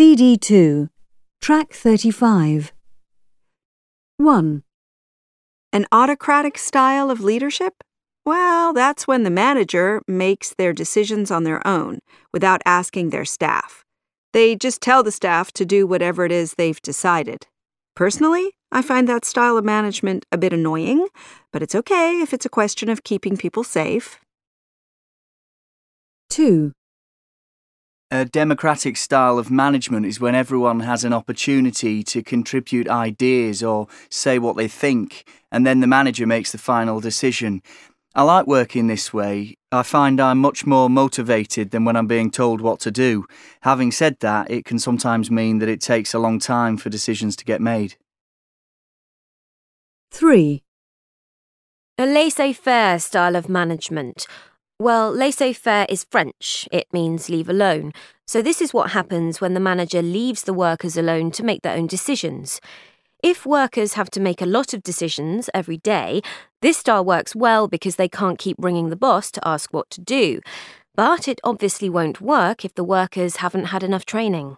CD2, Track 35. 1. An autocratic style of leadership? Well, that's when the manager makes their decisions on their own without asking their staff. They just tell the staff to do whatever it is they've decided. Personally, I find that style of management a bit annoying, but it's okay if it's a question of keeping people safe. 2. A democratic style of management is when everyone has an opportunity to contribute ideas or say what they think, and then the manager makes the final decision. I like working this way. I find I'm much more motivated than when I'm being told what to do. Having said that, it can sometimes mean that it takes a long time for decisions to get made. 3. A laissez faire style of management. Well, laissez faire is French. It means leave alone. So, this is what happens when the manager leaves the workers alone to make their own decisions. If workers have to make a lot of decisions every day, this style works well because they can't keep ringing the boss to ask what to do. But it obviously won't work if the workers haven't had enough training.